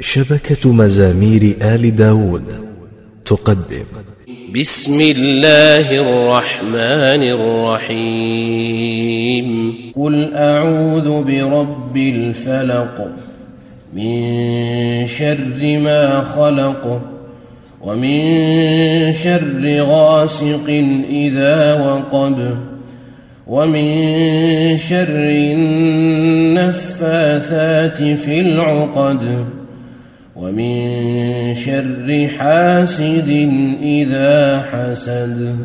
شبكة مزامير آل داود تقدم. بسم الله الرحمن الرحيم. قل أعوذ برب الفلق من شر ما خلق ومن شر غاسق إذا وقب ومن شر النفاثات في العقد ومن شر حاسد إذا حسد.